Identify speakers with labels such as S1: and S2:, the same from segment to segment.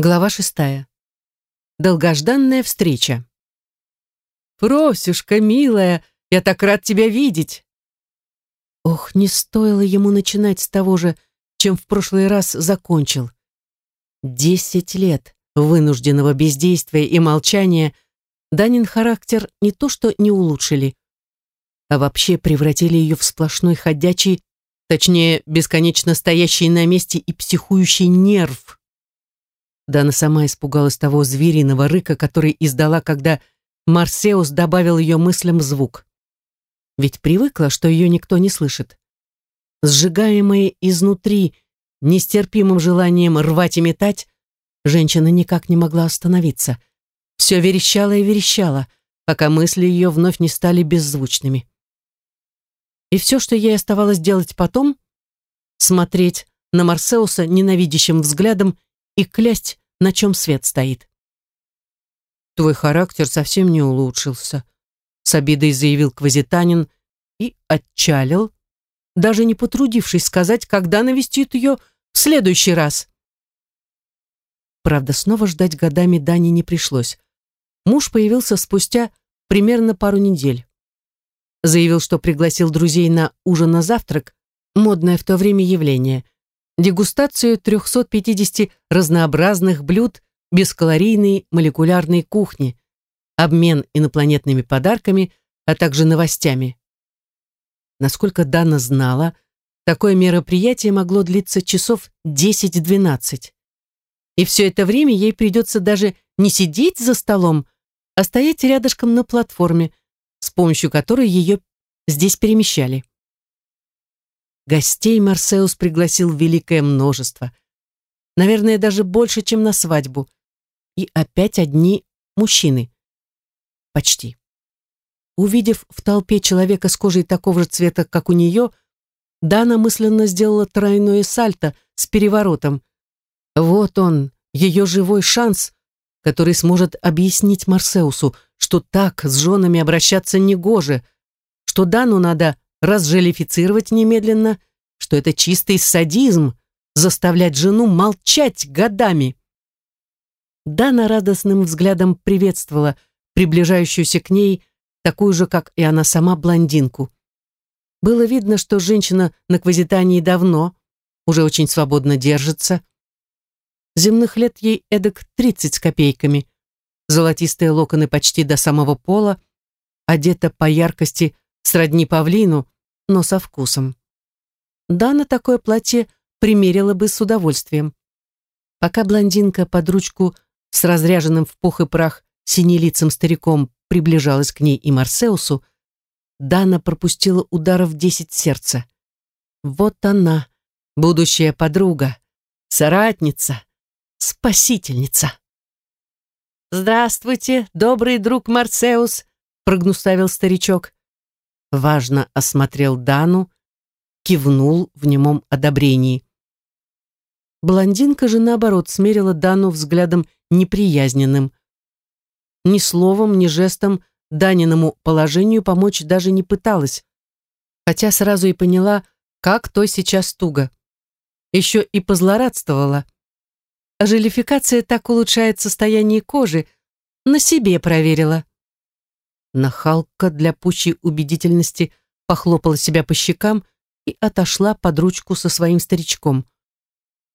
S1: Глава шестая. Долгожданная встреча. «Фросюшка, милая, я так рад тебя видеть!» Ох, не стоило ему начинать с того же, чем в прошлый раз закончил. Десять лет вынужденного бездействия и молчания Данин характер не то что не улучшили, а вообще превратили ее в сплошной ходячий, точнее, бесконечно стоящий на месте и психующий нерв, Дана сама испугалась того звериного рыка, который издала, когда Марсеус добавил ее мыслям звук. Ведь привыкла, что ее никто не слышит. Сжигаемая изнутри нестерпимым желанием рвать и метать, женщина никак не могла остановиться. Все верещало и верещало, пока мысли ее вновь не стали беззвучными. И все, что ей оставалось делать потом, смотреть на Марсеуса ненавидящим взглядом и клясть, на чем свет стоит. «Твой характер совсем не улучшился», — с обидой заявил Квазитанин и отчалил, даже не потрудившись сказать, когда навестит ее в следующий раз. Правда, снова ждать годами Дани не пришлось. Муж появился спустя примерно пару недель. Заявил, что пригласил друзей на ужин-завтрак, модное в то время явление — дегустацию 350 разнообразных блюд бескалорийной молекулярной кухни, обмен инопланетными подарками, а также новостями. Насколько Дана знала, такое мероприятие могло длиться часов 10-12. И все это время ей придется даже не сидеть за столом, а стоять рядышком на платформе, с помощью которой ее здесь перемещали. Гостей Марсеус пригласил великое множество. Наверное, даже больше, чем на свадьбу. И опять одни мужчины. Почти. Увидев в толпе человека с кожей такого же цвета, как у нее, Дана мысленно сделала тройное сальто с переворотом. Вот он, ее живой шанс, который сможет объяснить Марсеусу, что так с женами обращаться негоже, что Дану надо разжелифицировать немедленно, что это чистый садизм заставлять жену молчать годами. Дана радостным взглядом приветствовала приближающуюся к ней такую же, как и она сама, блондинку. Было видно, что женщина на квазитании давно, уже очень свободно держится. Земных лет ей эдак тридцать с копейками. Золотистые локоны почти до самого пола, одета по яркости сродни павлину, но со вкусом. Дана такое платье примерила бы с удовольствием. Пока блондинка под ручку с разряженным в пух и прах синелицым стариком приближалась к ней и Марсеусу, Дана пропустила ударов десять сердца. Вот она, будущая подруга, соратница, спасительница. «Здравствуйте, добрый друг Марсеус», — прогнуставил старичок важно осмотрел Дану, кивнул в немом одобрении. Блондинка же, наоборот, смерила Дану взглядом неприязненным. Ни словом, ни жестом Даниному положению помочь даже не пыталась, хотя сразу и поняла, как то сейчас туго. Еще и позлорадствовала. А желификация так улучшает состояние кожи, на себе проверила. Нахалка для пущей убедительности похлопала себя по щекам и отошла под ручку со своим старичком.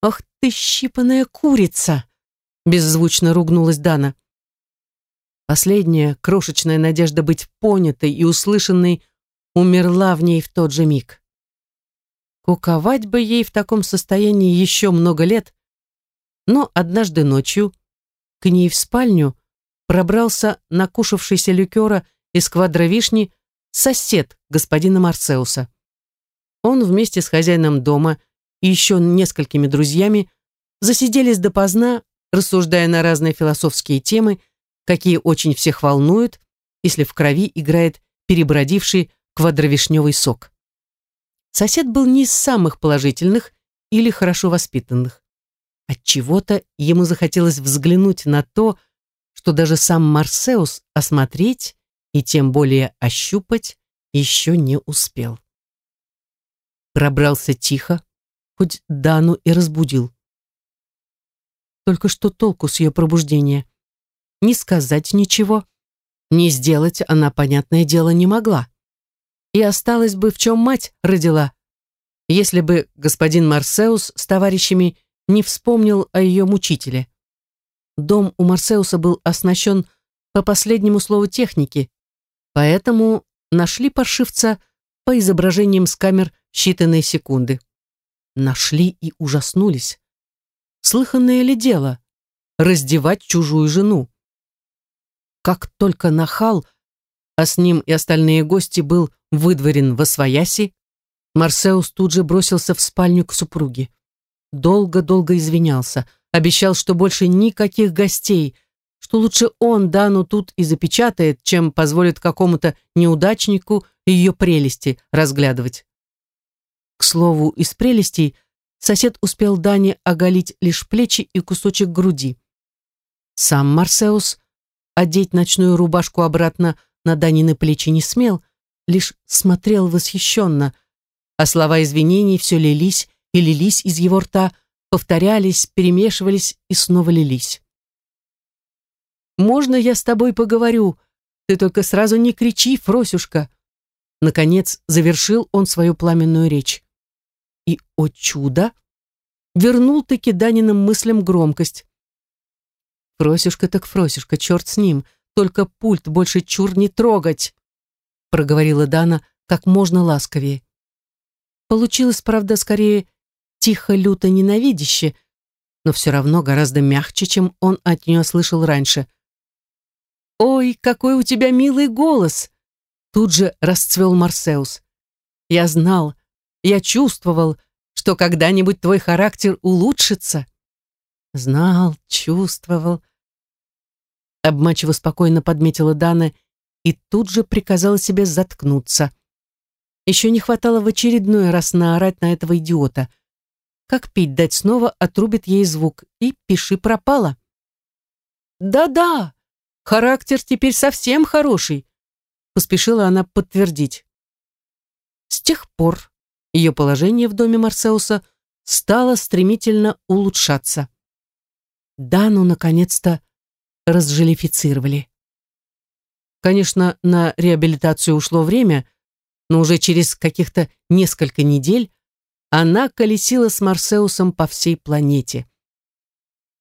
S1: «Ах ты, щипаная курица!» беззвучно ругнулась Дана. Последняя крошечная надежда быть понятой и услышанной умерла в ней в тот же миг. Куковать бы ей в таком состоянии еще много лет, но однажды ночью к ней в спальню пробрался накушавшийся ликера из квадра вишни сосед господина Марсеуса. Он вместе с хозяином дома и еще несколькими друзьями засиделись допоздна, рассуждая на разные философские темы, какие очень всех волнуют, если в крови играет перебродивший квадровишневый сок. Сосед был не из самых положительных или хорошо воспитанных. От чего-то ему захотелось взглянуть на то, что даже сам Марсеус осмотреть и тем более ощупать еще не успел. Пробрался тихо, хоть Дану и разбудил. только что толку с ее пробуждения? Не сказать ничего, не сделать она, понятное дело, не могла. И осталась бы, в чем мать родила, если бы господин Марсеус с товарищами не вспомнил о ее мучителе. Дом у Марсеуса был оснащен по последнему слову техники, поэтому нашли паршивца по изображениям с камер считанные секунды. Нашли и ужаснулись. Слыханное ли дело раздевать чужую жену? Как только нахал, а с ним и остальные гости был выдворен во свояси, Марсеус тут же бросился в спальню к супруге. Долго-долго извинялся, обещал, что больше никаких гостей, что лучше он Дану тут и запечатает, чем позволит какому-то неудачнику ее прелести разглядывать. К слову, из прелестей сосед успел Дане оголить лишь плечи и кусочек груди. Сам Марсеус одеть ночную рубашку обратно на Данины плечи не смел, лишь смотрел восхищенно, а слова извинений все лились и лились из его рта, повторялись, перемешивались и снова лились. «Можно я с тобой поговорю? Ты только сразу не кричи, Фросюшка!» Наконец завершил он свою пламенную речь. И, о чудо, вернул-таки Даниным мыслям громкость. «Фросюшка так Фросюшка, черт с ним, только пульт больше чур не трогать!» проговорила Дана как можно ласковее. Получилось, правда, скорее тихо, люто, ненавидяще, но все равно гораздо мягче, чем он от нее слышал раньше. «Ой, какой у тебя милый голос!» Тут же расцвел Марсеус. «Я знал, я чувствовал, что когда-нибудь твой характер улучшится». Знал, чувствовал. Обмачиво спокойно подметила Дана и тут же приказала себе заткнуться. Еще не хватало в очередной раз наорать на этого идиота. Как пить дать снова, отрубит ей звук, и пиши пропало. «Да-да, характер теперь совсем хороший», поспешила она подтвердить. С тех пор ее положение в доме Марсеуса стало стремительно улучшаться. Дану, наконец-то, разжелифицировали. Конечно, на реабилитацию ушло время, но уже через каких-то несколько недель она колесила с Марсеусом по всей планете.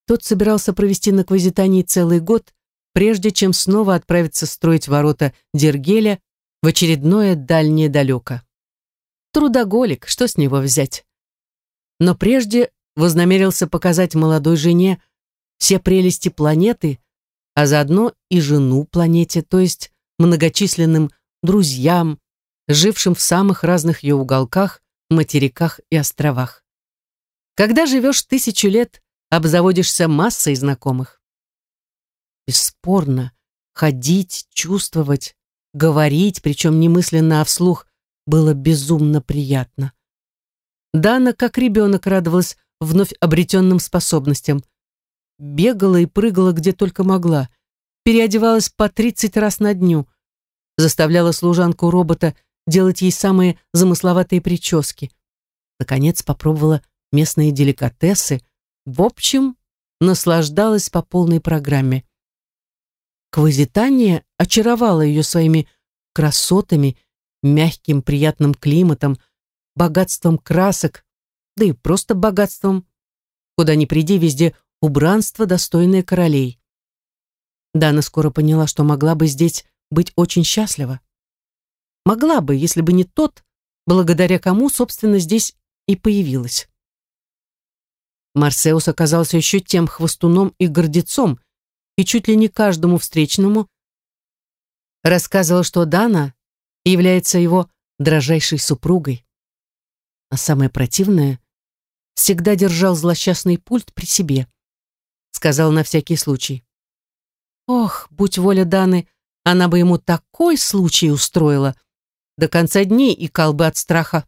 S1: Тот собирался провести на Квазитании целый год, прежде чем снова отправиться строить ворота Дергеля в очередное дальнее далеко. Трудоголик, что с него взять? Но прежде вознамерился показать молодой жене все прелести планеты, а заодно и жену планете, то есть многочисленным друзьям, жившим в самых разных ее уголках, материках и островах. Когда живешь тысячу лет, обзаводишься массой знакомых. Бесспорно, ходить, чувствовать, говорить, причем не мысленно, а вслух, было безумно приятно. Дана, как ребенок, радовалась вновь обретенным способностям. Бегала и прыгала где только могла, переодевалась по 30 раз на дню, заставляла служанку робота делать ей самые замысловатые прически. Наконец попробовала местные деликатесы. В общем, наслаждалась по полной программе. Квазитания очаровала ее своими красотами, мягким приятным климатом, богатством красок, да и просто богатством. Куда ни приди, везде убранство, достойное королей. Дана скоро поняла, что могла бы здесь быть очень счастлива. Могла бы, если бы не тот, благодаря кому, собственно, здесь и появилась. Марсеус оказался еще тем хвостуном и гордецом, и чуть ли не каждому встречному рассказывал, что Дана является его дрожайшей супругой. А самое противное, всегда держал злосчастный пульт при себе. Сказал на всякий случай. Ох, будь воля Даны, она бы ему такой случай устроила — до конца дней икал бы от страха.